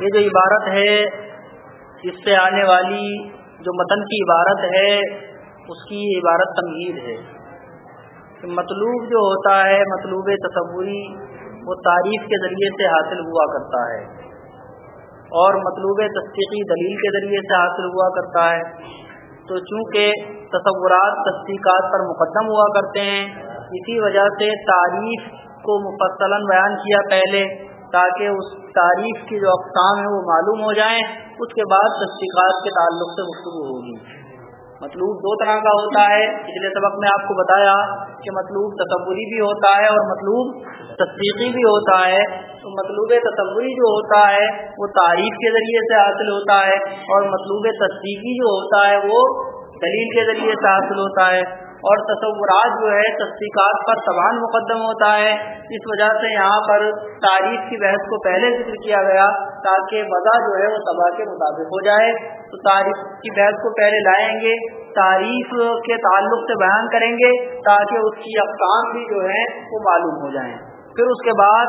یہ جو عبارت ہے، اس سے آنے والی جو متن کی عبارت ہے، اس کی عبارت تمہید ہے۔ مطلوب جو ہوتا ہے، مطلوب تصوری، وہ تعریف کے ذریعے سے حاصل ہوا کرتا ہے۔ اور مطلوب تصدیقی دلیل کے ذریعے سے حاصل ہوا کرتا ہے۔ تو چونکہ تصورات، تصدیقات پر مقدم ہوا کرتے ہیں، اسی وجہ سے تعریف کو مفصلا بیان کیا پہلے۔ تاکہ اس تعریف کی جو اقسام ہیں وہ معلوم ہو جائیں، اس کے بعد تصدیقات کے تعلق سے گفتگو ہوگی۔ مطلوب دو طرح کا ہوتا ہے۔ پچھلے سبق میں آپ کو بتایا کہ مطلوب تصوری بھی ہوتا ہے اور مطلوب تصدیقی بھی ہوتا ہے۔ تو مطلوب تصوری جو ہوتا ہے، وہ تعریف کے ذریعے سے حاصل ہوتا ہے اور مطلوب تصدیقی جو ہوتا ہے، وہ دلیل کے ذریعے سے حاصل ہوتا ہے۔ اور تصورات جو ہے، تصدیقات پر سوال مقدم ہوتا ہے۔ اس وجہ سے یہاں پر تاریخ کی بحث کو پہلے ذکر کیا گیا تاکہ وضع جو ہے وہ تباہ کے مطابق ہو جائے۔ تو تاریخ کی بحث کو پہلے لائیں گے تعریف کے تعلق سے بیان کریں گے تاکہ اس کی اقسام بھی جو ہے وہ معلوم ہو جائیں۔ پھر اس کے بعد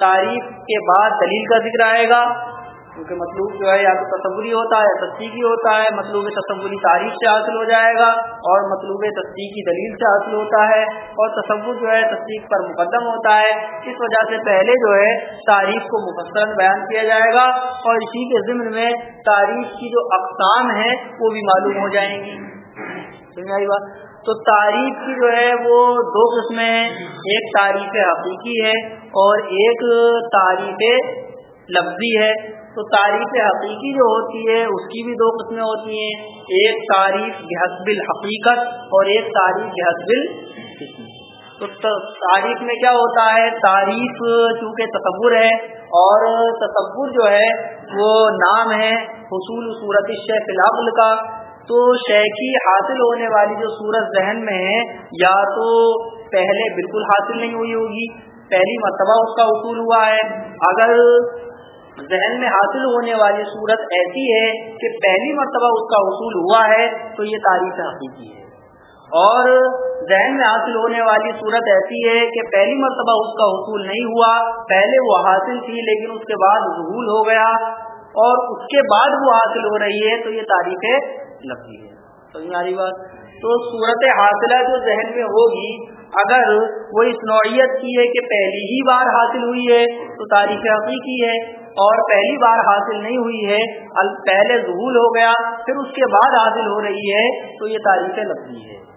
تعریف کے بعد دلیل کا ذکر آئے گا۔ کیونکہ مطلوب جو ہے یا تو تصوری ہوتا ہے یا تصدیقی ہوتا ہے، مطلوب تصوری تاریخ سے حاصل ہو جائے گا اور مطلوب تصدیقی دلیل سے حاصل ہوتا ہے اور تصور جو ہے تصدیق پر مقدم ہوتا ہے۔ اس وجہ سے پہلے جو ہے تاریخ کو مفصل بیان کیا جائے گا اور اسی کے ضمن میں تاریخ کی جو اقسام ہے وہ بھی معلوم ہو جائیں گی۔ سمجھ بات؟ تو تعریف کی جو ہے وہ دو قسمیں ہیں۔ ایک تعریف حقیقی ہے اور ایک تعریف لفظی ہے۔ تو تعریف حقیقی جو ہوتی ہے، اس کی بھی دو قسمیں ہوتی ہیں۔ ایک تعریف بحسب الحقیقت اور ایک تعریف بحسب تو تعریف میں کیا ہوتا ہے؟ تعریف چونکہ تصور ہے اور تصور جو ہے، وہ نام ہے حصول صورت شیخ العقل کا۔ تو شیخی حاصل ہونے والی جو صورت ذہن میں ہے، یا تو پہلے بالکل حاصل نہیں ہوئی ہوگی، پہلی مرتبہ اس کا اصول ہوا ہے۔ اگر ذہن میں حاصل ہونے والی صورت ایسی ہے کہ پہلی مرتبہ اس کا حصول ہوا ہے تو یہ تاریخ حقیقی ہے۔ اور ذہن میں حاصل ہونے والی صورت ایسی ہے کہ پہلی مرتبہ اس کا حصول نہیں ہوا، پہلے وہ حاصل تھی لیکن اس کے بعد ظہول ہو گیا اور اس کے بعد وہ حاصل ہو رہی ہے تو یہ تاریخ لگتی ہے۔ سمجھ بات؟ تو صورت حاصلہ جو ذہن میں ہوگی، اگر وہ اس نوعیت کی ہے کہ پہلی ہی بار حاصل ہوئی ہے تو تاریخ حقیقی ہے۔ اور پہلی بار حاصل نہیں ہوئی ہے پہلے ظہول ہو گیا، پھر اس کے بعد حاصل ہو رہی ہے، تو یہ تاریخ لفظی ہے۔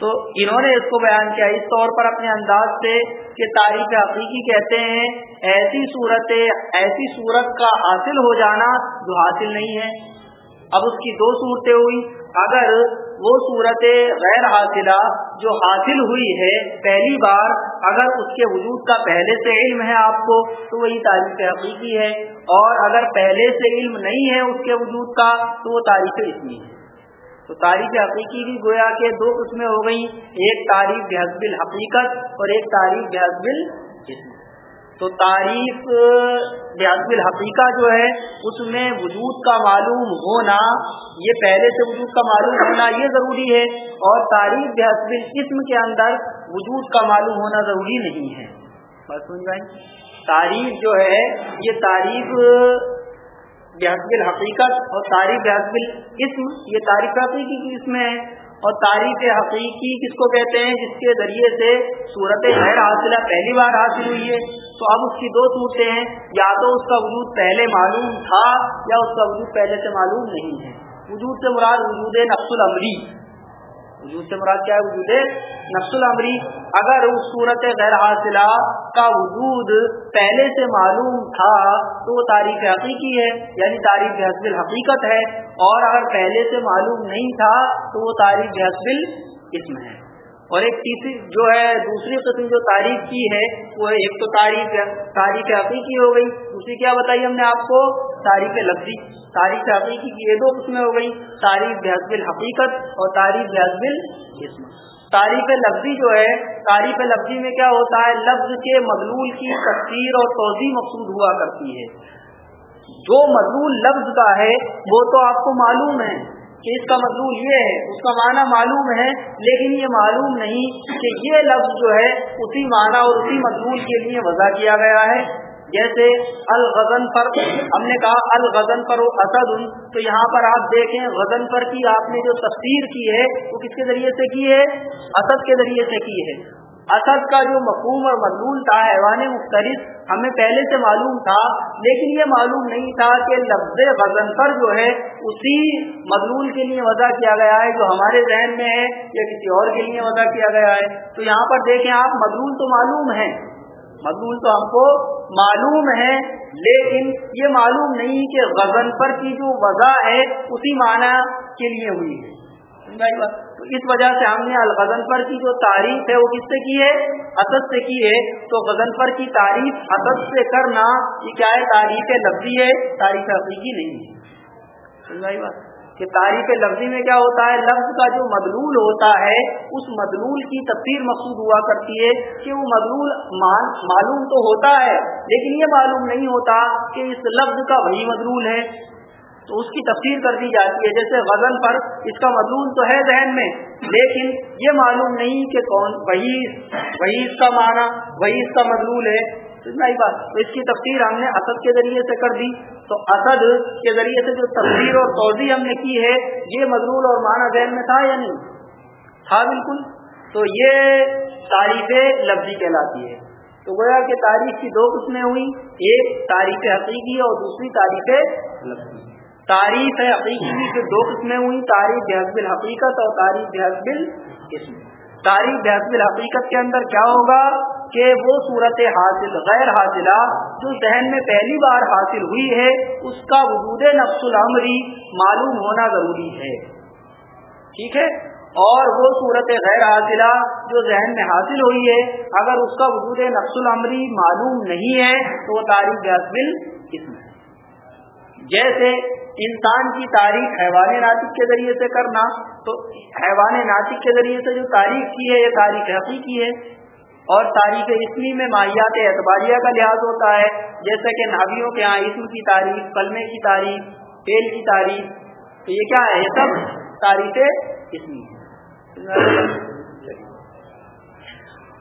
تو انہوں نے اس کو بیان کیا۔ اس طور پر اپنے انداز سے کہ تاریخ حقیقی کہتے ہیں، ایسی صورت ایسی صورت کا حاصل ہو جانا جو حاصل نہیں ہے۔ اب اس کی دو صورتیں ہوئی اگر وہ صورت غیر حاصلہ جو حاصل ہوئی ہے پہلی بار، اگر اس کے وجود کا پہلے سے علم ہے آپ کو، تو وہی تاریخ حقیقی ہے۔ اور اگر پہلے سے علم نہیں ہے اس کے وجود کا، تو وہ تاریخ اسمی ہے۔ تو تاریخ حقیقی بھی گویا کہ دو قسمیں ہو گئی ایک تاریخ بحسب الحقیقت اور ایک تاریخ بحسب الجسم تو تعریف بیاض الحقیقہ جو ہے، اس میں وجود کا معلوم ہونا، یہ پہلے سے وجود کا معلوم ہونا یہ ضروری ہے اور تعریف بیاض الاسم کے اندر وجود کا معلوم ہونا ضروری نہیں ہے۔ بس سمجھ جائیں تعریف جو ہے، یہ تعریف بیاض الحقیقت اور تعریف بیاض الاسم، یہ تعریف حقیقی کی اس میں ہے۔ اور تاریخ حقیقی کس کو کہتے ہیں؟ جس کے ذریعے سے صورت غیر حاصلہ پہلی بار حاصل ہوئی ہے۔ تو اب اس کی دو صورتیں ہیں۔ یا تو اس کا وجود پہلے معلوم تھا یا اس کا وجود پہلے سے معلوم نہیں ہے۔ وجود سے مراد وجود نقص العمری وجود سے مراد کیا ہے؟ وجود نفس العمری اگر اس صورت غیر حاصلہ کا وجود پہلے سے معلوم تھا، تو وہ تاریخ حقیقی ہے یعنی تاریخ حسب الحقیقت ہے، اور اگر پہلے سے معلوم نہیں تھا، تو وہ تاریخ حسب الاسم ہے۔ اور ایک تیسری جو ہے، دوسری قسم جو تاریخ کی ہے، وہ ایک تو تاریخ تاریخ حقیقی ہو گئی، دوسری کیا بتائی ہم نے آپ کو؟ تاریخ لفظی۔ تاریخ حقیقی کی یہ دو قسمیں ہو گئی، تاریخ بحسب الحقیقت اور تاریخ بحسب الجسم تاریخ لفظی جو ہے، تاریخ لفظی میں کیا ہوتا ہے؟ لفظ کے مضلول کی تفسیر اور توضیع مقصود ہوا کرتی ہے۔ جو مضلول لفظ کا ہے، وہ تو آپ کو معلوم ہے۔ کہ اس کا مطلوب یہ ہے، اس کا معنی معلوم ہے، لیکن یہ معلوم نہیں کہ یہ لفظ جو ہے، اسی معنی اور اسی مضمون کے لیے وضع کیا گیا ہے۔ جیسے الغزن پر، ہم نے کہا الغزن پر اسد، تو یہاں پر آپ دیکھیں، غزن پر کی آپ نے جو تفسیر کی ہے، وہ کس کے ذریعے سے کی ہے؟ اسد کے ذریعے سے کی ہے۔ اسد کا جو مفہوم اور مضمون تھا، حیوان مختلف ہمیں پہلے سے معلوم تھا، لیکن یہ معلوم نہیں تھا کہ لفظ غزن پر جو ہے، اسی مضمون کے لیے وضع کیا گیا ہے جو ہمارے ذہن میں ہے یا کسی اور کے لیے وضع کیا گیا ہے۔ تو یہاں پر دیکھیں آپ، مضمون تو معلوم ہے۔ مضمون تو ہم کو معلوم ہے، لیکن یہ معلوم نہیں کہ غزن پر کی جو وضع ہے، اسی معنی کے لیے ہوئی ہے۔ اس وجہ سے ہم نے الغزن پر کی جو تعریف ہے وہ کس سے کی ہے؟ حسد سے کی ہے۔ تو غزن پر کی تعریف حسد سے کرنا یہ کیا ہے؟ تعریف لفظی ہے، تعریف حقیقی نہیں ہے۔ کہ تعریف لفظی میں کیا ہوتا ہے؟ لفظ کا جو مدلول ہوتا ہے، اس مدلول کی تفسیر مقصود ہوا کرتی ہے کہ وہ مدلول معلوم تو ہوتا ہے، لیکن یہ معلوم نہیں ہوتا کہ اس لفظ کا وہی مدلول ہے۔ تو اس کی تفسیر کر دی جاتی ہے۔ جیسے غزل پر اس کا مضمون تو ہے ذہن میں، لیکن یہ معلوم نہیں کہ کون وہی وہی اس کا معنی وہی اس کا مضمون ہے۔ بات۔ تو اس کی تفسیر ہم نے اسد کے ذریعے سے کر دی۔ تو اسد کے ذریعے سے جو تفسیر اور توضیع ہم نے کی ہے، یہ مضمون اور معنی ذہن میں تھا یا نہیں؟ تھا بالکل۔ تو یہ تعریف لفظی کہلاتی ہے۔ تو گویا کہ تاریخ کی دو قسمیں ہوئی ایک تاریخ حقیقی اور دوسری تاریخ لفظی۔ تعریف ہے حقیقی کی دو قسمیں ہوئی تاریخ بحسب الحقیقت اور تاریخ بحسب القسم تاریخ بحسب الحقیقت کے اندر کیا ہوگا کہ وہ صورت حاصل، غیر حاصلہ، جو ذہن میں پہلی بار حاصل ہوئی ہے، اس کا وجود نفس العمری معلوم ہونا ضروری ہے۔ ٹھیک ہے؟ اور وہ صورت غیر حاصلہ جو ذہن میں حاصل ہوئی ہے، اگر اس کا وجود نفس العمری معلوم نہیں ہے، تو وہ تاریخ بحسب القسم جیسے انسان کی تاریخ حیوان ناطق کے ذریعے سے کرنا، تو حیوان ناطق کے ذریعے سے جو تاریخ کی ہے، یہ تاریخ حقیقی ہے۔ اور تاریخ اسمی میں ماہیات اعتباریہ کا لحاظ ہوتا ہے، جیسے کہ ناویوں کے یہاں اسم کی تاریخ، کلمے کی تاریخ، تیل کی تاریخ، تو یہ کیا ہے؟ یہ سب تاریخ اسمی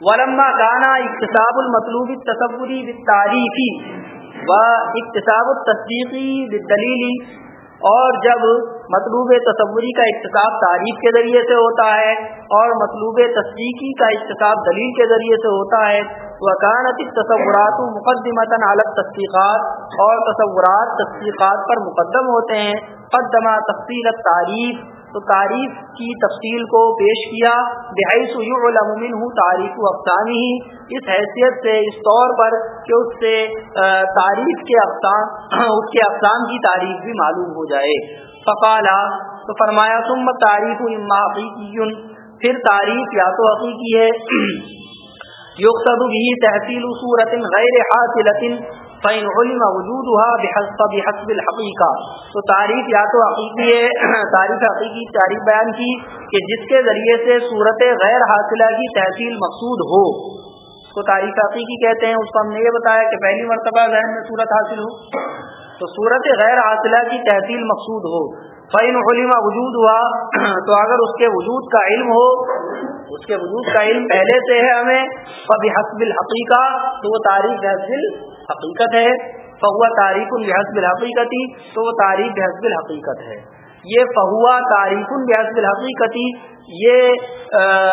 ورما گانا اقتصاب المطلوب تصوری تاریخی و اقتصاب التصدیقی دلیلی اور جب مطلوب تصوری کا اقتصاب تعریف کے ذریعے سے ہوتا ہے، اور مطلوب تصدیقی کا اقتصاب دلیل کے ذریعے سے ہوتا ہے، وکانت تصورات مقدمۃ عالت تصدیقات اور تصورات تصدیقات پر مقدم ہوتے ہیں قدمہ تفصیل تعریف تو تعریف کی تفصیل کو پیش کیا، بحیث علمن ہوں تعریف و افسانی ہی۔ اس حیثیت سے، اس طور پر کہ اس سے تعریف کے افسان اس کے افسان کی تعریف بھی معلوم ہو جائے۔ فقالا تو فرمایا تم تعریف اما حقیقی پھر تعریف یا تو حقیقی ہے۔ یقصد بھی تحصیل صورت غیر حاصل فین علم وجود ہوا بحسب بحسب الحقیقہ تو تعریف یا تو حقیقی ہے تعریف حقیقی تعریف بیان کی کہ جس کے ذریعے سے صورت غیر حاصلہ کی تحصیل مقصود ہو۔ اس کو تعریف حقیقی کہتے ہیں، اس کو ہم نے یہ بتایا کہ پہلی مرتبہ ذہن میں صورت حاصل ہو، تو صورت غیر حاصلہ کی تحصیل مقصود ہو۔ فین علم وجود ہوا تو اگر اس کے وجود کا علم ہو اس کے وجود کا علم پہلے سے ہے ہمیں کبھی حسب الحقیقہ، تو وہ تاریخ حسب حقیقت ہے۔ فہوا تاریخ الحسب الحقیقتی، تو وہ تاریخ حسب الحقیقت ہے۔ یہ فہوا تاریخ الحسب الحقیقتی، یہ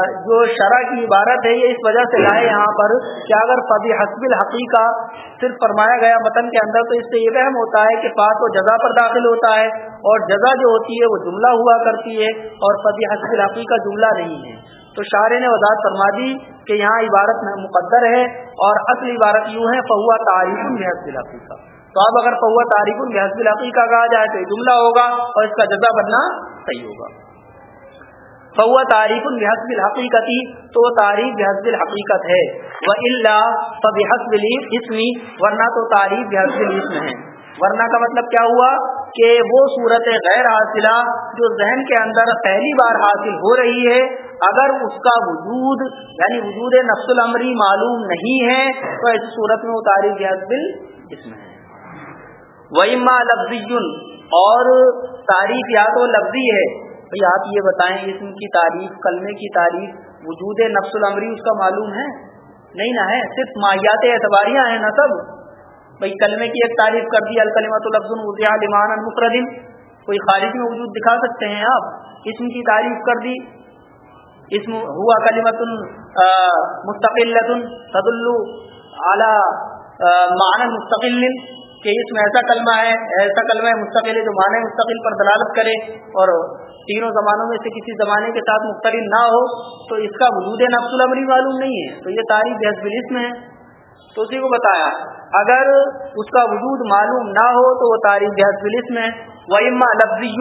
جو شرح کی عبارت ہے، یہ اس وجہ سے لائے یہاں پر کہ اگر فبی حسب الحقیقہ صرف فرمایا گیا متن کے اندر، تو اس سے یہ وہم ہوتا ہے کہ پاک و جزا پر داخل ہوتا ہے۔ اور جزا جو ہوتی ہے، وہ جملہ ہوا کرتی ہے۔ اور فبی حسب الحقیقہ جملہ نہیں ہے۔ تو شاعر نے وضاحت فرما دی کہ یہاں عبارت میں مقدر ہے اور اصل عبارت یوں ہے، فہوا تاریخ الحسب الحقیقہ. تو اب اگر فہوا تاریخ الحسب الحقیقہ کہا جائے تو جملہ ہوگا اور اس کا جزا بننا صحیح ہوگا۔ فہوا تاریخ الحسب الحقیقتی تو وہ تاریخ بحسب الحقیقت ہے۔ وہ اللہ فبحسب اسمی ورنہ تو تاریخ بحسب الاسم ہے۔ ورنہ کا مطلب کیا ہوا؟ کہ وہ صورت غیر حاصلہ جو ذہن کے اندر پہلی بار حاصل ہو رہی ہے اگر اس کا وجود یعنی وجود نفس العمری معلوم نہیں ہے، تو ایسی صورت میں وہ تاریخ اس میں ہے۔ وہی لفظ اور تعریف یا تو لفظی ہے۔ بھائی آپ یہ بتائیں اسم کی تعریف کلمے کی تعریف وجود نفس العمری اس کا معلوم ہے؟ نہیں نہ ہے، صرف ماہیات اعتباریاں ہیں نہ سب۔ بھائی کلمے کی ایک تعریف کر دی الکلمت لفظ المان المفردن کوئی خارج میں وجود دکھا سکتے ہیں آپ؟ اسم کی تعریف کر دی۔ اسم ہوا کلیمت مستقل تدل اعلیٰ معنی مستقل کہ اس میں ایسا کلمہ ہے، ایسا کلمہ ہے مستقل ہے جو معنی مستقل پر دلالت کرے اور تینوں زمانوں میں سے کسی زمانے کے ساتھ مختلف نہ ہو، تو اس کا وجود نفس العمری معلوم نہیں ہے۔ تو یہ تاریخ بحث میں ہے۔ تو اسی کو بتایا۔ اگر اس کا وجود معلوم نہ ہو تو وہ تاریخ بحث میں وہ اما لفظی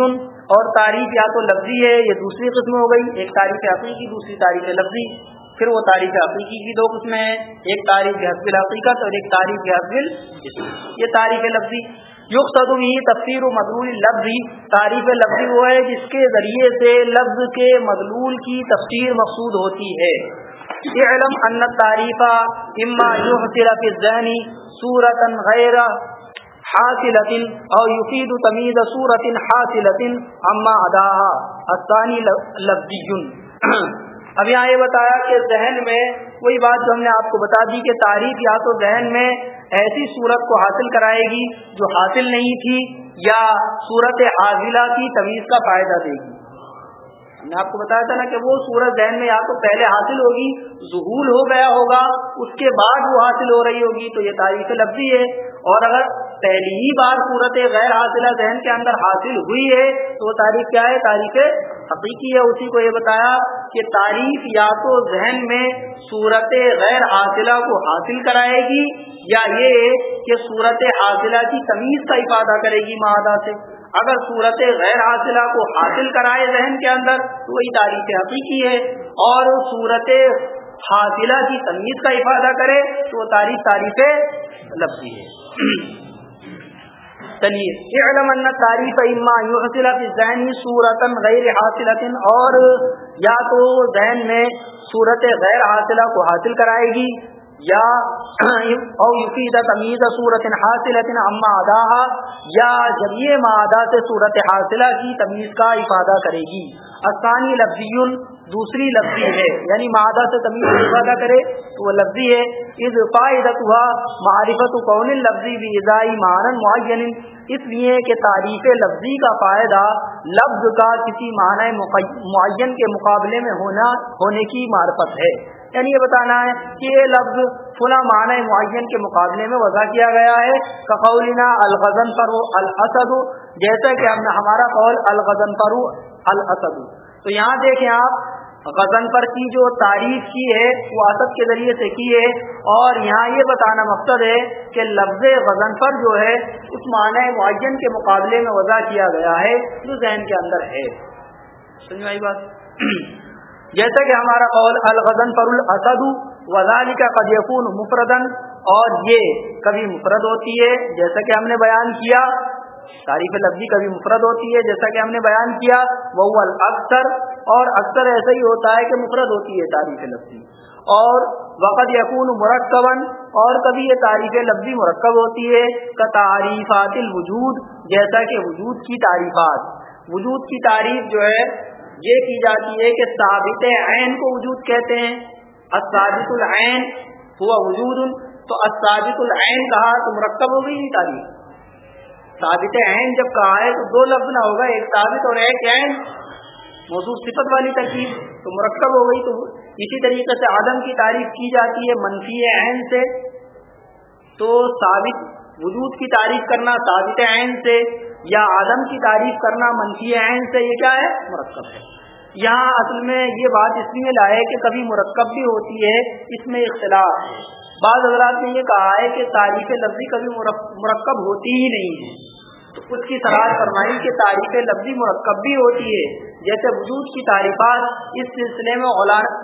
اور تاریخ یا تو لفظی ہے، یہ دوسری قسم ہو گئی، ایک تاریخ حقیقی دوسری تاریخ لفظی، پھر وہ تاریخ حقیقی کی دو قسمیں ہیں، ایک تاریخ حسب الحقیقت اور ایک تاریخ حسب یہ تاریخ لفظی۔ یق صدی تفسیر و مدلول لفظی تعریف لفظی وہ ہے جس کے ذریعے سے لفظ کے مدلول کی تفسیر مقصود ہوتی ہے۔ علم ان تعریفہ اما یحصل فی الذہنی صورتا غیر حاصلت او یفید تمیز صورت حاصلت اما اداها. الثانی لفظی اب یہاں یہ بتایا کہ ذہن میں وہی بات جو ہم نے آپ کو بتا دی کہ تعریف یا تو ذہن میں ایسی صورت کو حاصل کرائے گی جو حاصل نہیں تھی یا صورت حاضلہ کی تمیز کا فائدہ دے گی. میں آپ کو بتایا تھا نا کہ وہ سورج ذہن میں یا تو پہلے حاصل ہوگی ظہول ہو گیا ہوگا، اس کے بعد وہ حاصل ہو رہی ہوگی، تو یہ تاریخ لفظی ہے۔ اور اگر پہلی ہی بار صورت غیر حاصلہ ذہن کے اندر حاصل ہوئی ہے، تو وہ تاریخ کیا ہے؟ تاریخ حقیقی ہے، اسی کو یہ بتایا کہ تاریخ یا تو ذہن میں صورت غیر حاصلہ کو حاصل کرائے گی، یا یہ کہ صورت حاصلہ کی تمیز کا افادہ کرے گی معاہدہ سے۔ اگر صورت غیر حاصلہ کو حاصل کرائے ذہن کے اندر، تو وہی تاریخ حقیقی ہے۔ اور صورت حاصلہ کی تمیز کا افادہ کرے، تو وہ تاریخ تاریخ لفظی ہے۔ چلیے علم ان تعریف اما یحصل ذہن میں صورت غیر حاصلت اور یا تو ذہن میں صورت غیر حاصلہ کو حاصل کرائے گی یا او یفید تمیز صورت حاصلت اما ادا یا ذریعے معدہ سے صورت حاصلہ کی تمیز کا افادہ کرے گی۔ آسانی لفظی دوسری لفظی ہے یعنی معدہ سے تمیز افادہ کرے تو وہ لفظی ہے۔ از فائدت ہوا معرفت کون لفظی بھی اضائی معنن معین، اس لیے کہ تعریف لفظی کا فائدہ لفظ کا کسی معنی معین کے مقابلے میں ہونا ہونے کی معرفت ہے۔ یعنی یہ بتانا ہے کہ یہ لفظ فلاں معنی معین کے مقابلے میں وضع کیا گیا ہے۔ کقولنا الغزن پر الاسد جیسا کہ ہم نے ہمارا قول الغزن پر الاسد۔ تو یہاں دیکھیں آپ غزن پر کی جو تعریف کی ہے، وہ اسد کے ذریعے سے کی ہے۔ اور یہاں یہ بتانا مقصد ہے کہ لفظ غزن پر جو ہے، اس معنی معین کے مقابلے میں وضع کیا گیا ہے، جو ذہن کے اندر ہے۔ سمجھ آئی بات۔ جیسا کہ ہمارا قول الغزن پر الاسد وزال کا قدیفون مفردن اور یہ کبھی مفرد ہوتی ہے، جیسا کہ ہم نے بیان کیا، تعریف لفظی کبھی مفرد ہوتی ہے، جیسا کہ ہم نے بیان کیا وہ اکثر اور اکثر ایسا ہی ہوتا ہے کہ مفرد ہوتی ہے تعریف لفظی۔ اور وقت یقون مرکبن اور کبھی یہ تعریف لفظی مرکب ہوتی ہے کا تعریفات الوجود، جیسا کہ وجود کی تعریفات۔ وجود کی تعریف جو ہے یہ کی جاتی ہے کہ ثابت عین کو وجود کہتے ہیں۔ اسابت العین ہوا وجود، تو اسابت العین کہا تو مرکب ہو گئی تاریخ ثابت عین جب کہا ہے تو دو لفظ نہ ہوگا، ایک ثابت اور ایک عین۔ موضوع صفت والی ترکیب، تو مرکب ہو گئی۔ تو اسی طریقے سے آدم کی تعریف کی جاتی ہے منفی عین سے۔ تو ثابت وجود کی تعریف کرنا، ثابت عین سے یا آدم کی تعریف کرنا، منفی عین سے، یہ کیا ہے؟ مرکب ہے۔ یہاں اصل میں یہ بات اس لیے لائے کہ کبھی مرکب بھی ہوتی ہے، اس میں اختلاف ہے۔ بعض حضرات نے یہ کہا ہے کہ تعریف لفظی کبھی مرکب ہوتی ہی نہیں ہے۔ تو اس کی صلاح فرمائی کہ تعریف لفظی مرکب بھی ہوتی ہے۔ جیسے وجود کی تعریفات، اس سلسلے میں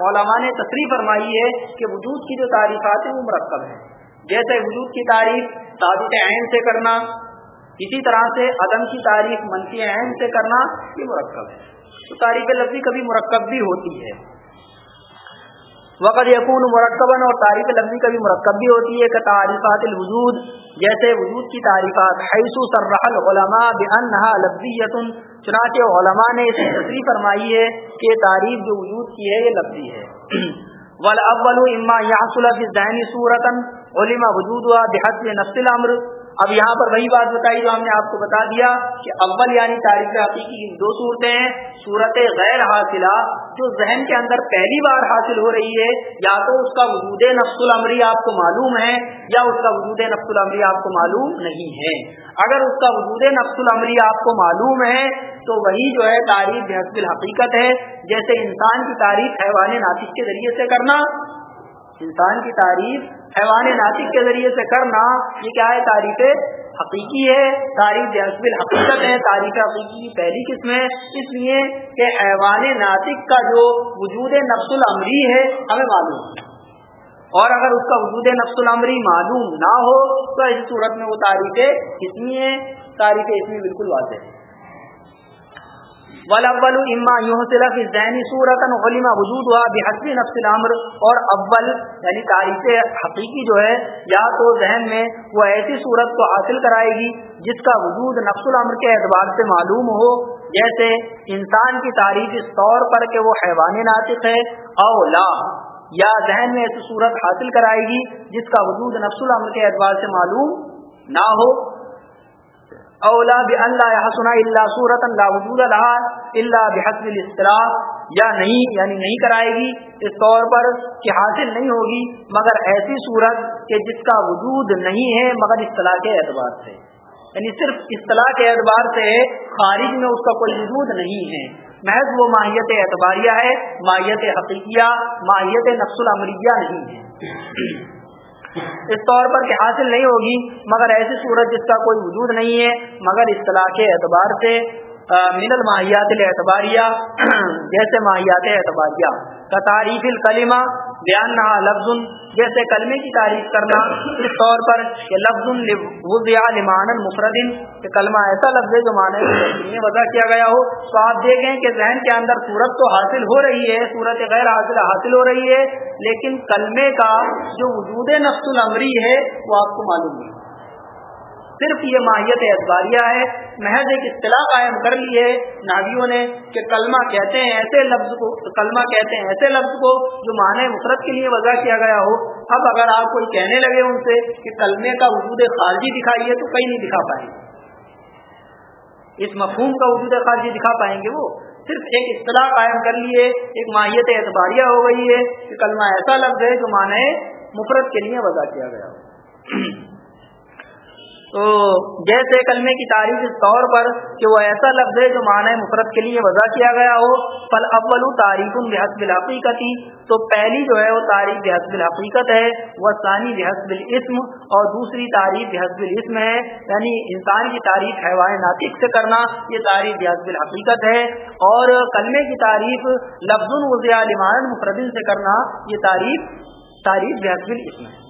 علماء نے تصریح فرمائی ہے کہ وجود کی جو تعریفات ہیں، وہ مرکب ہیں۔ جیسے وجود کی تعریف ثابت عین سے کرنا، اسی طرح سے عدم کی تعریف منفی اہم سے کرنا یہ مرکب ہے۔ تو تعریف لفظی کبھی مرکب بھی ہوتی ہے۔ وقت یقون مرکبن اور تعریف لفظی کبھی مرکب بھی ہوتی ہے کہ تعریفات الوجود، جیسے وجود کی تعریفات، حیث سرح العلماء بانها لفظیت۔ چنانچہ علماء نے اسے تصریح فرمائی ہے کہ تعریف جو وجود کی ہے، یہ لفظی ہے۔ والاول اما يحصل في الذهن صورتا علم وجودها بحسب نفس الامر۔ اب یہاں پر وہی بات بتائی جو ہم نے آپ کو بتا دیا کہ اول یعنی تاریخ حقیقی کی دو صورتیں ہیں، صورت غیر حاصلہ، جو ذہن کے اندر پہلی بار حاصل ہو رہی ہے۔ یا تو اس کا وجود نفس العمری آپ کو معلوم ہے، یا اس کا وجود نفس العمری آپ کو معلوم نہیں ہے۔ اگر اس کا وجود نفس العمری آپ کو معلوم ہے، تو وہی جو ہے تاریخ بحث الحقیقت ہے۔ جیسے انسان کی تعریف حیوان ناطق کے ذریعے سے کرنا، انسان کی تعریف حیوان ناطق کے ذریعے سے کرنا، یہ کیا ہے؟ تعریف حقیقی ہے تعریف حسب الحقیقت ہے تعریف حقیقی کی پہلی قسم ہے۔ اس لیے کہ حیوان ناطق کا جو وجود نفس العمری ہے، ہمیں معلوم۔ ہے اور اگر اس کا وجود نفس العمری معلوم نہ ہو، تو ایسی صورت میں وہ تعریف اسمی ہے؟ تعریف اسمی بالکل واضح ہے۔ ولاول اما يحصل في الذهن صورتا علم وجودها بحسب نفس الامر اور اول یعنی تعریف حقیقی جو ہے، یا تو ذہن میں وہ ایسی صورت کو حاصل کرائے گی جس کا وجود نفس الامر کے اعتبار سے معلوم ہو، جیسے انسان کی تعریف اس طور پر کہ وہ حیوان ناطق ہے او لا، یا ذہن میں ایسی صورت حاصل کرائے گی جس کا وجود نفس الامر کے اعتبار سے معلوم نہ ہو۔ اولا اللہ حسنا اللہ صورت اللہ وجود اللہ اللہ بحسب الاصطلاح، یا نہیں یعنی نہیں کرائے گی، اس طور پر کہ حاصل نہیں ہوگی، مگر ایسی صورت کہ جس کا وجود نہیں ہے، مگر اصطلاح کے اعتبار سے۔ یعنی صرف اصطلاح کے اعتبار سے خارج میں اس کا کوئی وجود نہیں ہے۔ محض وہ ماہیت اعتباریہ ہے، ماہیت حقیقیہ، ماہیت نفس العمریہ نہیں ہے۔ اس طور پر کہ حاصل نہیں ہوگی، مگر ایسی صورت جس کا کوئی وجود نہیں ہے، مگر اصطلاح کے اعتبار سے من الماہیات اعتباریہ جیسے ماہیات اعتباریہ۔ کا تعریف الکلمہ بیان لفظ، جیسے کلمے کی تعریف کرنا، اس طور پر کہ لفظ لمان مفردن کہ کلمہ ایسا لفظ ہے جو معنی وضع کیا گیا ہو۔ تو آپ دیکھیں کہ ذہن کے اندر صورت تو حاصل ہو رہی ہے، صورت غیر حاصل حاصل ہو رہی ہے، لیکن کلمے کا جو وجود نفس العمری ہے، وہ آپ کو معلوم نہیں۔ صرف یہ ماہیت اعتباریہ ہے، محض ایک اصطلاح قائم کر لی ہے۔ ناویوں نے کہ کلمہ کہتے ہیں، ایسے لفظ کو، کلمہ کہتے ہیں، ایسے لفظ کو جو معنی مفرت کے لیے وضع کیا گیا ہو۔ اب اگر آپ کوئی کہنے لگے ان سے کہ کلمے کا وجود خارجی دکھائیے تو کہیں نہیں دکھا پائیں گے۔ اس مفہوم کا وجود خارجی دکھا پائیں گے وہ۔ صرف ایک اصطلاح قائم کر لیے ایک ماہیت اعتباریہ ہو گئی ہے کہ کلمہ ایسا لفظ ہے جو معنی مفرت کے لیے وضع کیا گیا ہو۔ تو جیسے کلمے کی تعریف اس طور پر کہ وہ ایسا لفظ ہے جو معنی مفرت کے لیے وضع کیا گیا ہو پل اول تعریف بحسب الحقیقتی تو پہلی جو ہے وہ تعریف بحسب الحقیقت ہے وہ ثانی بحسب الاسم، اور دوسری تعریف بحسب الاسم ہے یعنی انسان کی تعریف حیوان ناطق سے کرنا، یہ تعریف بحسب الحقیقت ہے، اور کلمے کی تعریف لفظ الوضیٰ لمان مفردن سے کرنا، یہ تعریف تعریف بحسب الاسم ہے۔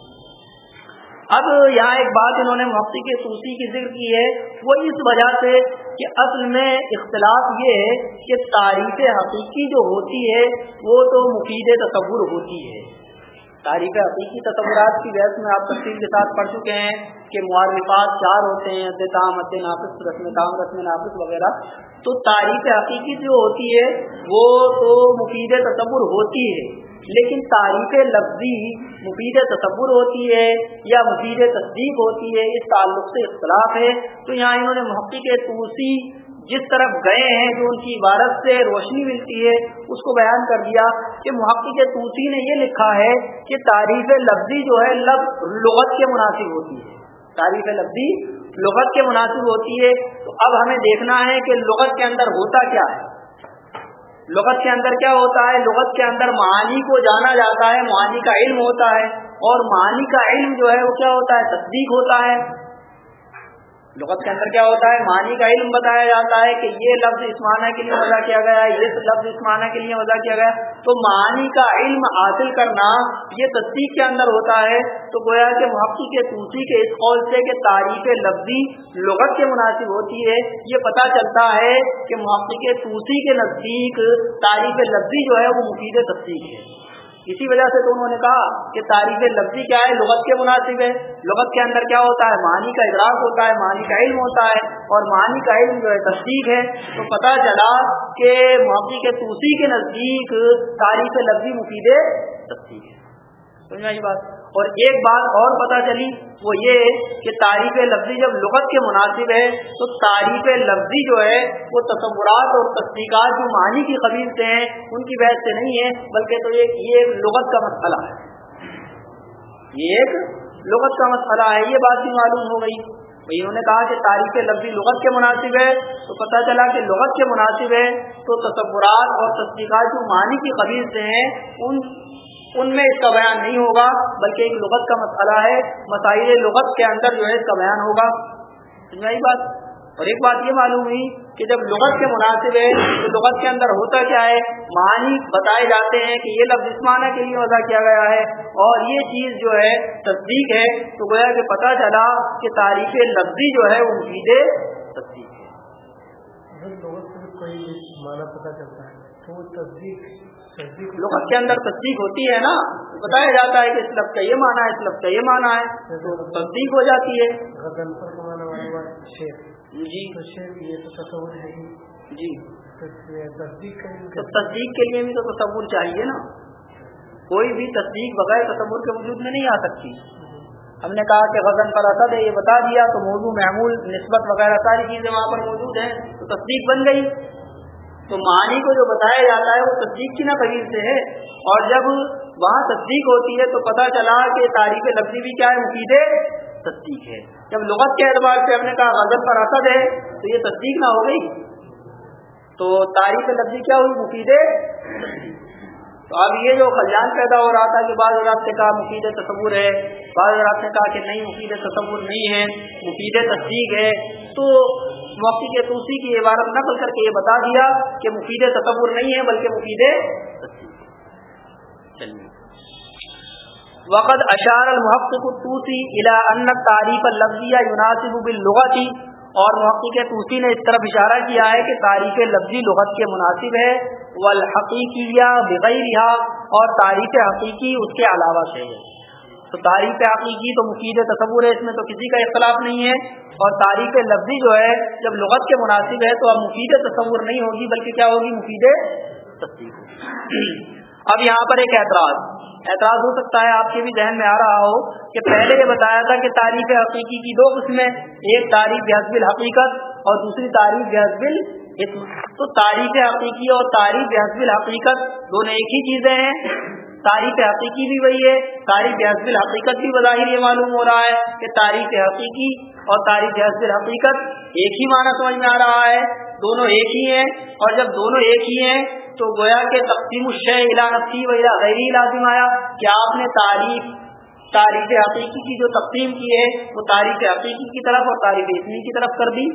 اب یہاں ایک بات انہوں نے مفتی کے توسی کی ذکر کی ہے، وہ اس وجہ سے کہ اصل میں اختلاف یہ ہے کہ تاریخ حقیقی جو ہوتی ہے، وہ تو مفید تصور ہوتی ہے۔ تاریخ حقیقی تصورات کی بحث میں آپ تفصیل کے ساتھ پڑھ چکے ہیں کہ معرفات چار ہوتے ہیں تام نافذ رسم تام، رسم نافذ وغیرہ۔ تو تاریخ حقیقی جو ہوتی ہے، وہ تو مفید تصور ہوتی ہے۔ لیکن تعریف لفظی مفید تصور ہوتی ہے یا مفید تصدیق ہوتی ہے، اس تعلق سے اختلاف ہے۔ تو یہاں انہوں نے محقق توسی جس طرف گئے ہیں، جو ان کی عبارت سے روشنی ملتی ہے، اس کو بیان کر دیا کہ محقق توسی نے یہ لکھا ہے کہ تعریف لفظی جو ہے، لفظ لغت کے مناسب ہوتی ہے۔ تعریف لفظی لغت کے مناسب ہوتی ہے۔ تو اب ہمیں دیکھنا ہے کہ لغت کے اندر ہوتا کیا ہے۔ لغت کے اندر کیا ہوتا ہے؟ لغت کے اندر معانی کو جانا جاتا ہے، معانی کا علم ہوتا ہے اور معانی کا علم جو ہے وہ کیا ہوتا ہے؟ تصدیق ہوتا ہے۔ لغت کے اندر کیا ہوتا ہے؟ معنی کا علم بتایا جاتا ہے کہ یہ لفظ اس معنی کے لیے وضع کیا گیا ہے، یہ لفظ اس معنی کے لیے وضع کیا گیا تو معنی کا علم حاصل کرنا یہ تصدیق کے اندر ہوتا ہے۔ تو گویا کہ محقق کے توسی کے اس قول سے کہ تعریف لفظی لغت کے مناسب ہوتی ہے، یہ پتہ چلتا ہے کہ محقق توسی کے نزدیک تعریف لفظی جو ہے وہ مفید تصدیق ہے۔ اسی وجہ سے تو انہوں نے کہا کہ تعریف لفظی کیا ہے، لغت کے مناسب ہے۔ لغت کے اندر کیا ہوتا ہے؟ معنی کا ادراک ہوتا ہے، معنی کا علم ہوتا ہے اور معنی کا علم جو ہے تصدیق ہے۔ تو پتہ چلا کہ معافی کے توسی کے نزدیک تعریف لفظی مفید تصدیق ہے۔ سمجھ بات۔ اور ایک بات اور پتہ چلی، وہ یہ کہ تعریف لفظی جب لغت کے مناسب ہے، تو تعریف لفظی جو ہے، وہ تصورات اور تصدیقات جو معنی کی قبیل سے ہیں، ان کی بحث سے نہیں ہے، بلکہ تو یہ لغت کا مسئلہ ہے۔ یہ ایک لغت کا مسئلہ ہے، یہ بات بھی معلوم ہو گئی۔ انہوں نے کہا کہ تاریخ لفظی لغت کے مناسب ہے، تو پتہ چلا کہ لغت کے مناسب ہے، تو تصورات اور تصدیقات جو معنی کی قبیل سے ہیں، ان ان میں اس کا بیان نہیں ہوگا، بلکہ ایک لغت کا مسئلہ ہے، مسائل لغت کے اندر جو ہے اس کا بیان ہوگا۔ بات؟ اور ایک بات یہ معلوم ہوئی کہ جب لغت کے مناسب ہے، تو لغت کے اندر ہوتا کیا ہے؟ معنی بتائے جاتے ہیں کہ یہ لفظ اس معنی کے لیے وضع کیا گیا ہے۔ اور یہ چیز جو ہے، تصدیق ہے، تو گویا کہ پتہ چلا کہ تاریخ لفظی جو ہے، وہ مفید تصدیق ہے تو لغت کے اندر تصدیق ہوتی ہے نا بتایا جاتا ہے کہ اس لفظ کا یہ مانا ہے اس لفظ کا یہ مانا ہے تو تصدیق ہو جاتی ہے۔ جی۔ جی۔ تصدیق کے لیے بھی تو تصور چاہیے نا۔ کوئی بھی تصدیق بغیر تصور کے وجود میں نہیں آ سکتی۔ ہم نے کہا کہ غزن پر اثر ہے یہ بتا دیا تو موضوع محمول نسبت وغیرہ ساری چیزیں وہاں پر موجود ہیں تو تصدیق بن گئی۔ تو معنی کو جو بتایا جاتا ہے وہ تصدیق کی نہ قریب سے ہے۔ اور جب وہاں تصدیق ہوتی ہے تو پتہ چلا کہ تاریخ لفظی بھی کیا ہے، مفید تصدیق ہے۔ جب لغت کے اعتبار سے ہم نے کہا غزل پر اثر ہے، تو یہ تصدیق نہ ہو گئی۔ تو تاریخ لفظی کیا ہوئی؟ مفید تو اب یہ جو خلیان پیدا ہو رہا تھا کہ بعض حضرات نے کہا مفید تصور ہے، بعض حضرات نے کہا کہ نہیں، مفید تصور نہیں ہے، مفید تصدیق ہے۔ تو موقع کے توسی کی عبارت نقل کر کے یہ بتا دیا کہ مفید تصور نہیں ہے بلکہ مفید وقت اشار المحقق الطوسی الى ان تعریف اللفظیہ يناسب باللغتی اور محقق توسی نے اس طرف اشارہ کیا ہے کہ تاریخ لفظی لغت کے مناسب ہے، والحقیقیہ بغیرہ اور تاریخ حقیقی اس کے علاوہ سے ہے۔ تو تاریخ حقیقی تو مفید تصور ہے اس میں تو کسی کا اختلاف نہیں ہے۔ اور تاریخ لفظی جو ہے، جب لغت کے مناسب ہے تو اب مفید تصور نہیں ہوگی، بلکہ کیا ہوگی؟ مفید اب یہاں پر ایک اعتراض۔ اعتراض ہو سکتا ہے، آپ کے بھی ذہن میں آ رہا ہو کہ پہلے یہ بتایا تھا کہ تاریخ حقیقی کی دو قسمیں، ایک تاریخ حسب الحقیقت اور دوسری تاریخ حسب تو تاریخ حقیقی اور تاریخ حسب الحقیقت دونوں ایک ہی چیزیں ہیں۔ تاریخ حقیقی بھی وہی ہے، تاریخ حسب الحقیقت بھی بظاہر یہ معلوم ہو رہا ہے کہ تاریخ حقیقی اور تاریخ حسب الحقیقت ایک ہی معنی سمجھ میں آ رہا ہے، دونوں ایک ہی ہیں اور جب دونوں ایک ہی ہیں تو گویا کہ تقسیم الا نفسی و غیر لازم آیا کہ آپ نے تاریخ تاریخ حقیقی کی جو تقسیم کی ہے وہ تاریخ حقیقی کی طرف اور تاریخ اسمی کی طرف کر دی۔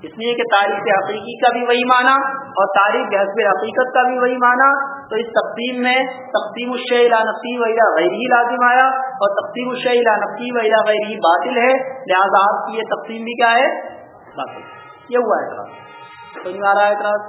اس لیے کہ تاریخ حقیقی کا بھی وہی معنی اور تاریخ حسب حقیقت کا بھی وہی معنی، تو اس تقسیم میں تقسیم الشیلا نفی ویلا غیر لازم آیا اور تقسیم الشیلا نفی ویلا غیر باطل ہے، لہٰذا آپ کی یہ تقسیم بھی کیا ہے؟ باطل۔ یہ ہوا اعتراض تو آ رہا ہے، اعتراض؟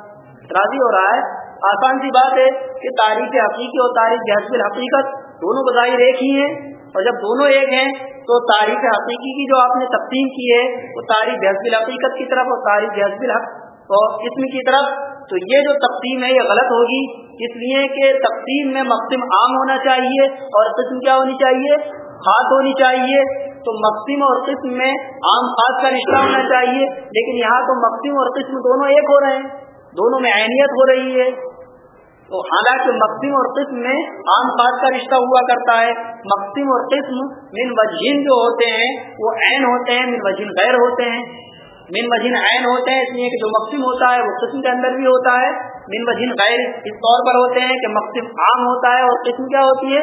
اعتراضی ہو رہا ہے۔ آسان سی بات ہے کہ تاریخ حقیقی اور تاریخ حسب الحقیقت دونوں بظاہر ایک ہی ہیں۔ اور جب دونوں ایک ہیں، تو تاریخ حقیقی کی جو آپ نے تقسیم کی ہے، وہ تاریخ حسب الحقیقت کی طرف اور تاریخ حسب الحق اور اسم کی طرف، تو یہ جو تقسیم ہے، یہ غلط ہوگی۔ اس لیے کہ تقسیم میں مقسم عام ہونا چاہیے اور قسم کیا ہونی چاہیے؟ خاص ہونی چاہیے۔ تو مقسم اور قسم میں عام خاص کا رشتہ ہونا چاہیے، لیکن یہاں تو مقسم اور قسم دونوں ایک ہو رہے ہیں۔ دونوں میں عینیت ہو رہی ہے۔ حالانکہ مقسم اور قسم میں عام خاص کا رشتہ ہوا کرتا ہے۔ مقسم اور قسم من وجین جو ہوتے ہیں، وہ عین ہوتے ہیں، من وجین غیر ہوتے ہیں۔ من وجین عین ہوتے ہیں، اس لیے کہ جو مقسم ہوتا ہے، وہ قسم کے اندر بھی ہوتا ہے۔ من وجین غیر اس طور پر ہوتے ہیں کہ مقسم عام ہوتا ہے اور قسم کیا ہوتی ہے؟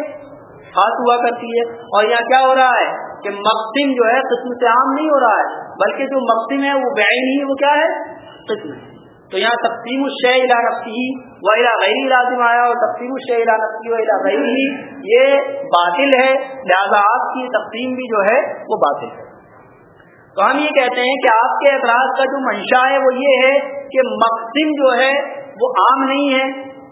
خاص ہوا کرتی ہے۔ اور یہاں کیا ہو رہا ہے کہ مقسم جو ہے، قسم سے عام نہیں ہو رہا ہے، بلکہ جو مقسم ہے، وہ بعین ہی وہ کیا ہے؟ قسم۔ تو یہاں تقسیم الشہ رفتی و الا غیر لازم آیا اور تقسیم الشہ رفتی و الا غیر ہی یہ باطل ہے، لہذا آپ کی تقسیم بھی جو ہے وہ باطل ہے۔ تو ہم یہ کہتے ہیں کہ آپ کے اعتراض کا جو منشا ہے وہ یہ ہے کہ مقسم جو ہے وہ عام نہیں ہے،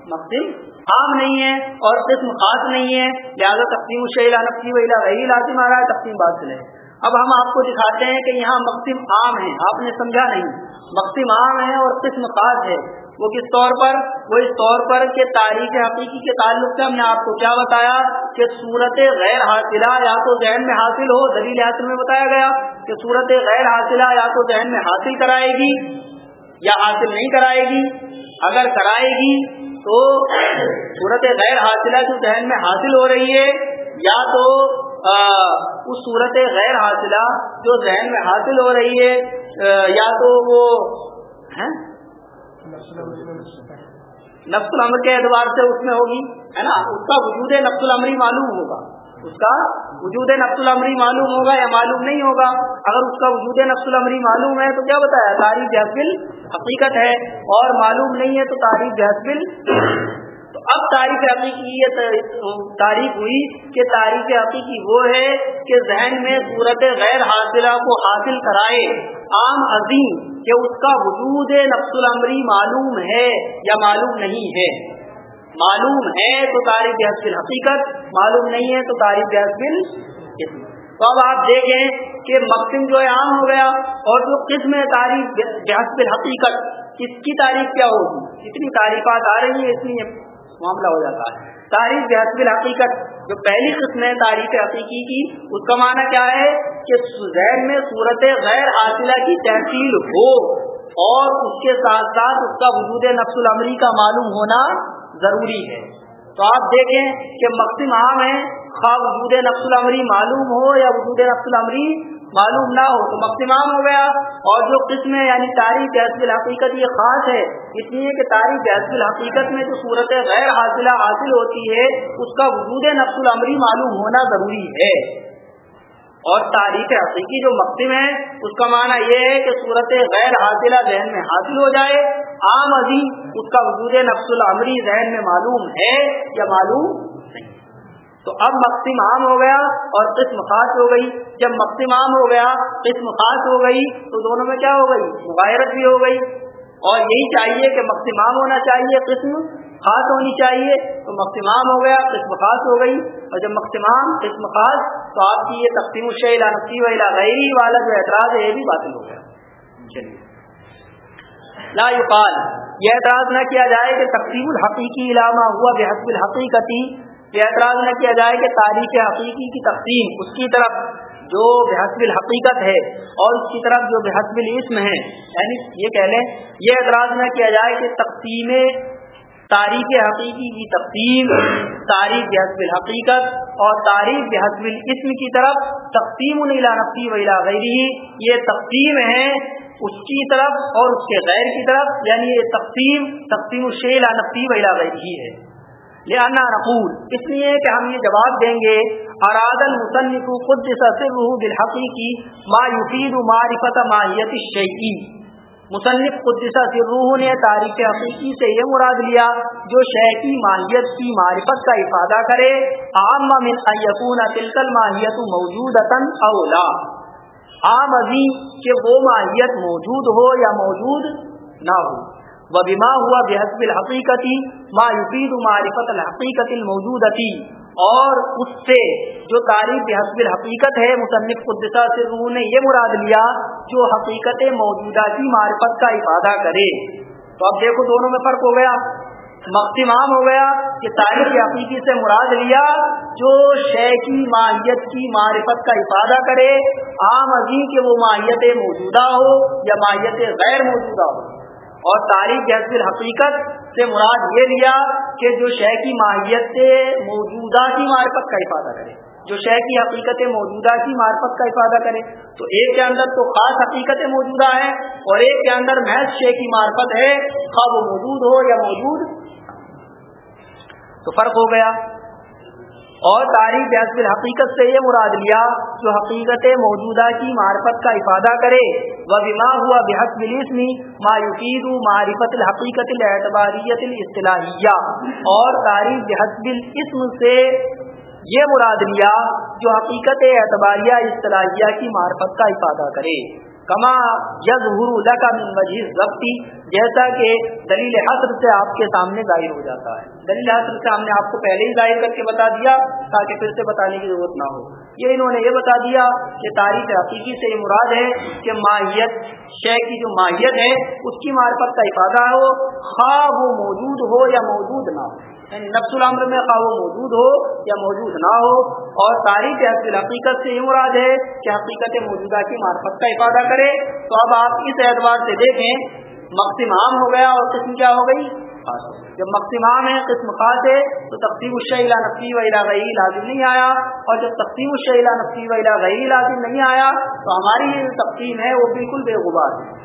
مقسم عام نہیں ہے اور قسم خاص نہیں ہے، لہٰذا تقسیم شیلا نفسی ویلا وہی لازم آ رہا ہے، تقسیم باطل ہے۔ اب ہم آپ کو دکھاتے ہیں کہ یہاں مقصم عام ہے آپ نے سمجھا نہیں۔ مقصم عام ہے اور قسم خاص ہے۔ وہ کس طور پر؟ وہ اس طور پر کہ تاریخ حقیقی کے تعلق سے ہم نے آپ کو کیا بتایا؟ کہ صورت غیر حاصلہ یا تو ذہن میں حاصل ہو، دلیل حاصل میں بتایا گیا کہ صورت غیر حاصلہ یا تو ذہن میں حاصل کرائے گی یا حاصل نہیں کرائے گی۔ اگر کرائے گی تو صورت غیر حاصلہ جو ذہن میں حاصل ہو رہی ہے یا تو اس صورت غیر حاصلہ جو ذہن میں حاصل ہو رہی ہے یا تو وہ نفس العمر کے اعتبار سے اس میں ہوگی، ہے نا؟ اس کا وجود نفس العمری معلوم ہوگا۔ اس کا وجود نفس العمری معلوم ہوگا یا معلوم نہیں ہوگا؟ اگر اس کا وجود نفس العمری معلوم ہے تو کیا بتایا؟ تاریخ جہسبل حقیقت ہے، اور معلوم نہیں ہے تو تاریخ جہسبل اب تاریخ حقیقی یہ تاریخ ہوئی کہ تاریخ حقیقی وہ ہے کہ ذہن میں صورت غیر حاصلہ کو حاصل کرائے۔ عام عظیم کہ اس کا وجود نفس العمری معلوم ہے یا معلوم نہیں ہے۔ معلوم ہے تو تاریخ حسب حقیقت، معلوم نہیں ہے تو تاریخ حسب تو اب آپ دیکھیں کہ مقصم جو ہے عام ہو گیا اور جو قسم ہے تاریخ حسب حقیقت اس کی تاریخ کیا ہوگی؟ اتنی تعریفات آ رہی ہیں اس لیے معاملہ ہو جاتا ہے۔ تاریخ بحسب الحقیقت، جو پہلی قسم ہے تاریخ حقیقی کی، اس کا معنی کیا ہے؟ کہ ذہن میں صورت غیر حاصلہ کی تحصیل ہو اور اس کے ساتھ ساتھ اس کا وجود نفس العمری کا معلوم ہونا ضروری ہے۔ تو آپ دیکھیں کہ مقصد عام ہے، خواہ وجود نفس العمری معلوم ہو یا وجود نفس العمری معلوم نہ ہو تو مقتمام ہو گیا۔ اور جو قسم ہے یعنی تاریخ حسب الحقیقت یہ خاص ہے، اس لیے کہ تاریخ حسب الحقیقت میں جو صورت غیر حاصلہ حاصل ہوتی ہے، اس کا وجود نفس العمری معلوم ہونا ضروری ہے۔ اور تاریخ حقیقی جو مقدم ہے، اس کا معنی یہ ہے کہ صورت غیر حاصلہ ذہن میں حاصل ہو جائے، عام عظیم اس کا وجود نفس العمری ذہن میں معلوم ہے یا معلوم تو اب مقصم عام ہو گیا اور قسم خاص ہو گئی۔ جب مقصم عام ہو گیا، قسم خاص ہو گئی، تو دونوں میں کیا ہو گئی؟ مغیرت بھی ہو گئی۔ اور یہی چاہیے کہ مقصم عام ہونا چاہیے، قسم خاص ہونی چاہیے۔ تو مقصم عام ہو گیا، قسم خاص ہو گئی۔ اور جب مقصم عام قسم خاص، تو آپ کی یہ تقسیم الشیلا نقصی ولا غیری والا جو اعتراض ہے، یہ بھی باطل ہو گیا۔ چلیے۔ لا يقال یہ اعتراض نہ کیا جائے کہ تقسیم الحقیقی علامہ ہوا بحسب الحقیقتی۔ یہ اعتراض نہ کیا جائے کہ تاریخ حقیقی کی تقسیم اس کی طرف جو بحسب الحقیقت ہے اور اس کی طرف جو بحسب الاسم ہے یعنی یہ کہہ لیں، یہ اعتراض نہ کیا جائے کہ تقسیم تاریخ حقیقی کی تقسیم تاریخ بحسب الحقیقت اور تاریخ بحسب الاسم کی طرف تقسیم نفسی و غیری یہ تقسیم ہے اس کی طرف اور اس کے غیر کی طرف یعنی یہ تقسیم تقسیم الشیلا نفسی و غیری ہے۔ لہنا نقول، اس لیے کہ ہم یہ جواب دیں گے اراد المصنف خود سره بالحقیقی ما یفید معرفت ماہیت الشیئی مصنف قدسہ سرہ نے تاریخ حقیقی سے یہ مراد لیا، جو شے کی ماہیت کی معرفت کا افادہ کرے، عام من ان یکون تلک الماہیت موجودتا او لا. عام عظیم کہ وہ ماہیت موجود ہو یا موجود نہ ہو. و بما ہوا بحسب الحقیقتی ما یفید معرفت الحقیقت الموجودتی اور اس سے جو تعریف بحسب الحقیقت ہے، مصنف قدسہ سے روح نے یہ مراد لیا، جو حقیقت موجودہ کی معرفت کا افادہ کرے. تو اب دیکھو دونوں میں فرق ہو گیا. مقتمام ہو گیا کہ تاریخ حقیقی سے مراد لیا، جو شے کی، ماہیت کی معرفت کا افادہ کرے. عام عظیم کہ وہ ماہیت موجودہ ہو یا ماہیت غیر موجودہ ہو. اور تاریخ جیسے حقیقت سے مراد یہ لیا کہ جو شے کی ماہیت سے موجودہ کی معرفت کا افادہ کرے، جو شے کی حقیقت موجودہ کی معرفت کا افادہ کرے۔ تو ایک کے اندر تو خاص حقیقت موجودہ ہے اور ایک کے اندر محض شے کی معرفت ہے، خواہ وہ موجود ہو یا موجود۔ تو فرق ہو گیا۔ اور تاریخ بحث الحقیقت سے یہ مراد لیا، جو حقیقت موجودہ کی معرفت کا افادہ کرے وہ بما ہوا بحث بلسمی ما یقید معرفت الحقیقت الاعتباریت الاصطلاحیہ۔ اور تاریخ بحث بالاسم سے یہ مراد لیا، جو حقیقت اعتباریہ اصطلاحیہ کی معرفت کا افادہ کرے۔ کما یز کا من وجہ ضبطی، جیسا کہ دلیل حسر سے آپ کے سامنے ظاہر ہو جاتا ہے۔ دلیل حسر سے ہم نے آپ کو پہلے ہی ظاہر کر کے بتا دیا تاکہ پھر سے بتانے کی ضرورت نہ ہو۔ یہ انہوں نے یہ بتا دیا کہ تاریخ حقیقی سے یہ مراد ہے کہ ماہیت، شے کی جو ماہیت ہے، اس کی معرفت کا افادہ ہو خواہ وہ موجود ہو یا موجود نہ ہو۔ یعنی نفس العمر میں خواہ وہ موجود ہو یا موجود نہ ہو، اور تاریخ حاصل حقیقت سے یہ مراد ہے کہ حقیقت موجودہ کی معرفت کا افادہ کرے۔ تو اب آپ اس اعتبار سے دیکھیں مقصم عام ہو گیا اور قسم کیا ہو گئی؟ جب مقصم عام ہے، قسم خاص ہے، تو تقسیم الشیلا نفی و غیر لازم نہیں آیا۔ اور جب تقسیم الشیلا نفی و غیر لازم نہیں آیا، تو ہماری یہ تقسیم ہے، وہ بالکل بے غبار ہے۔